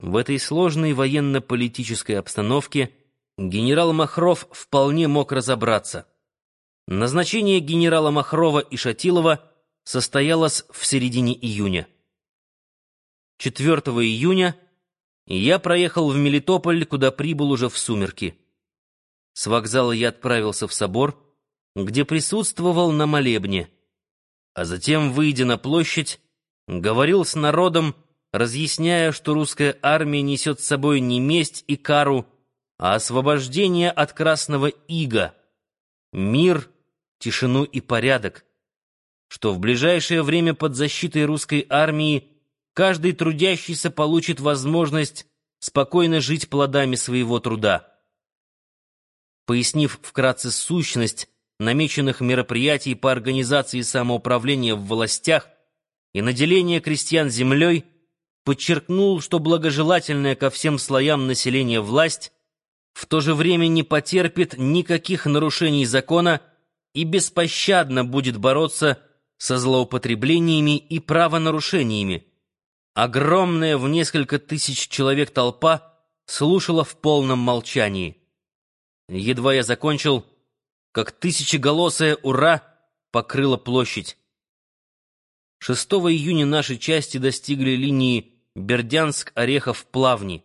В этой сложной военно-политической обстановке генерал Махров вполне мог разобраться. Назначение генерала Махрова и Шатилова состоялось в середине июня. 4 июня я проехал в Мелитополь, куда прибыл уже в сумерки. С вокзала я отправился в собор, где присутствовал на молебне, а затем, выйдя на площадь, говорил с народом, разъясняя, что русская армия несет с собой не месть и кару, а освобождение от красного ига, мир, тишину и порядок, что в ближайшее время под защитой русской армии каждый трудящийся получит возможность спокойно жить плодами своего труда. Пояснив вкратце сущность намеченных мероприятий по организации самоуправления в властях и наделения крестьян землей, подчеркнул, что благожелательная ко всем слоям населения власть в то же время не потерпит никаких нарушений закона и беспощадно будет бороться со злоупотреблениями и правонарушениями. Огромная в несколько тысяч человек толпа слушала в полном молчании. Едва я закончил, как тысячеголосое «Ура!» покрыло площадь. 6 июня наши части достигли линии Бердянск-Орехов-Плавни.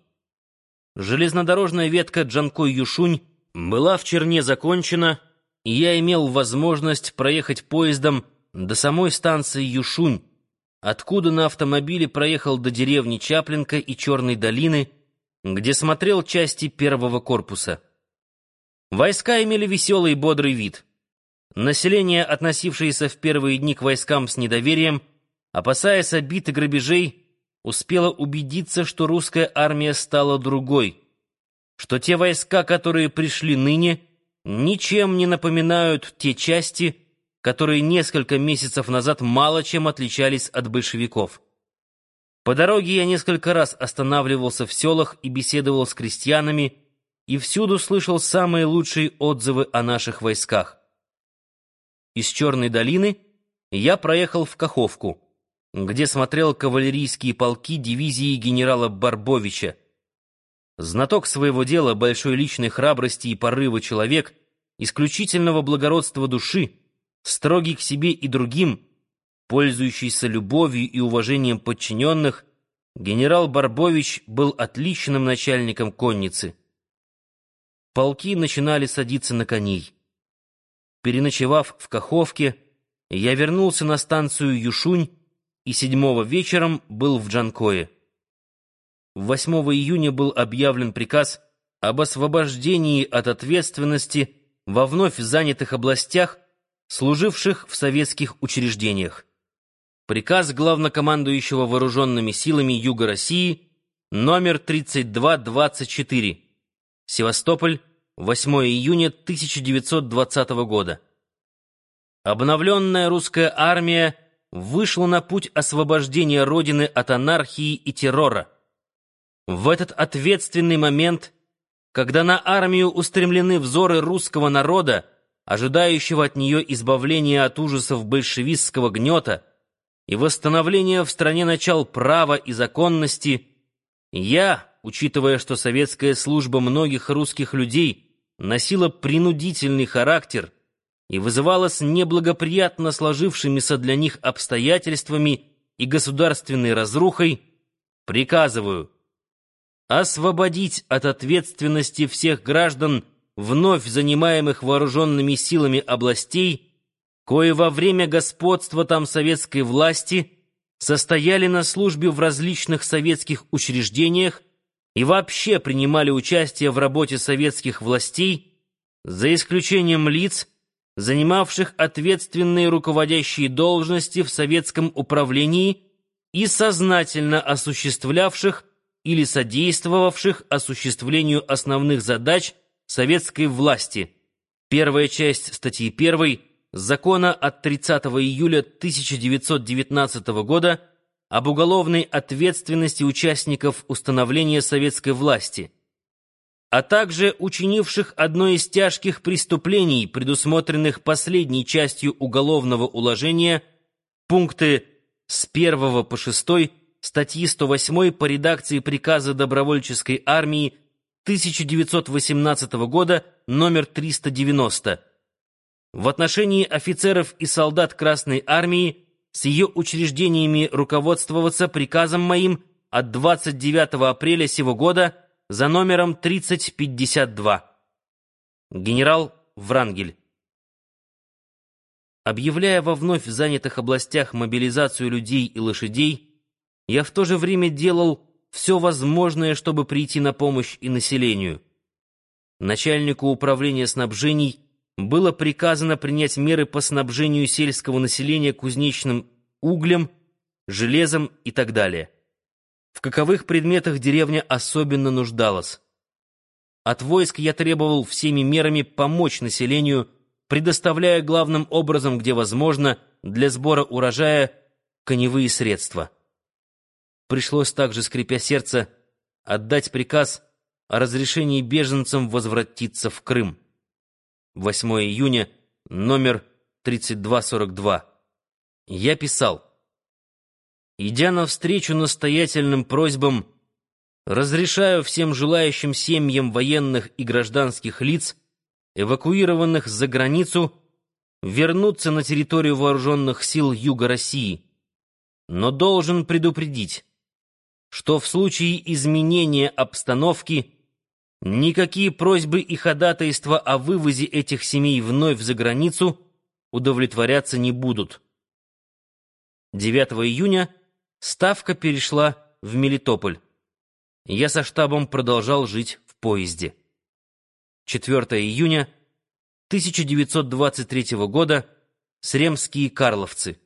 Железнодорожная ветка Джанкой-Юшунь была в Черне закончена, и я имел возможность проехать поездом до самой станции Юшунь, откуда на автомобиле проехал до деревни Чаплинка и Черной долины, где смотрел части первого корпуса. Войска имели веселый и бодрый вид. Население, относившееся в первые дни к войскам с недоверием, опасаясь обид и грабежей, успела убедиться, что русская армия стала другой, что те войска, которые пришли ныне, ничем не напоминают те части, которые несколько месяцев назад мало чем отличались от большевиков. По дороге я несколько раз останавливался в селах и беседовал с крестьянами, и всюду слышал самые лучшие отзывы о наших войсках. Из Черной долины я проехал в Каховку где смотрел кавалерийские полки дивизии генерала Барбовича. Знаток своего дела, большой личной храбрости и порыва человек, исключительного благородства души, строгий к себе и другим, пользующийся любовью и уважением подчиненных, генерал Барбович был отличным начальником конницы. Полки начинали садиться на коней. Переночевав в Каховке, я вернулся на станцию Юшунь, и 7 вечером был в Джанкое. 8 июня был объявлен приказ об освобождении от ответственности во вновь занятых областях, служивших в советских учреждениях. Приказ главнокомандующего вооруженными силами Юга России номер 3224. Севастополь, 8 июня 1920 года. Обновленная русская армия вышла на путь освобождения Родины от анархии и террора. В этот ответственный момент, когда на армию устремлены взоры русского народа, ожидающего от нее избавления от ужасов большевистского гнета и восстановления в стране начал права и законности, я, учитывая, что советская служба многих русских людей носила принудительный характер, и вызывалось неблагоприятно сложившимися для них обстоятельствами и государственной разрухой, приказываю освободить от ответственности всех граждан, вновь занимаемых вооруженными силами областей, кое во время господства там советской власти состояли на службе в различных советских учреждениях и вообще принимали участие в работе советских властей, за исключением лиц, занимавших ответственные руководящие должности в советском управлении и сознательно осуществлявших или содействовавших осуществлению основных задач советской власти. Первая часть статьи 1 Закона от 30 июля 1919 года об уголовной ответственности участников установления советской власти – а также учинивших одно из тяжких преступлений, предусмотренных последней частью уголовного уложения, пункты с 1 по 6 статьи 108 по редакции приказа добровольческой армии 1918 года номер 390 в отношении офицеров и солдат Красной армии с ее учреждениями руководствоваться приказом моим от 29 апреля сего года за номером 3052. Генерал Врангель. Объявляя во вновь занятых областях мобилизацию людей и лошадей, я в то же время делал все возможное, чтобы прийти на помощь и населению. Начальнику управления снабжений было приказано принять меры по снабжению сельского населения кузнечным углем, железом и так далее. В каковых предметах деревня особенно нуждалась. От войск я требовал всеми мерами помочь населению, предоставляя главным образом, где возможно, для сбора урожая коневые средства. Пришлось также, скрипя сердце, отдать приказ о разрешении беженцам возвратиться в Крым. 8 июня, номер 3242. Я писал. Идя навстречу настоятельным просьбам, разрешаю всем желающим семьям военных и гражданских лиц, эвакуированных за границу, вернуться на территорию вооруженных сил Юга России. Но должен предупредить, что в случае изменения обстановки Никакие просьбы и ходатайства о вывозе этих семей вновь за границу удовлетворяться не будут. 9 июня ставка перешла в Мелитополь. Я со штабом продолжал жить в поезде. 4 июня 1923 года. Сремские Карловцы.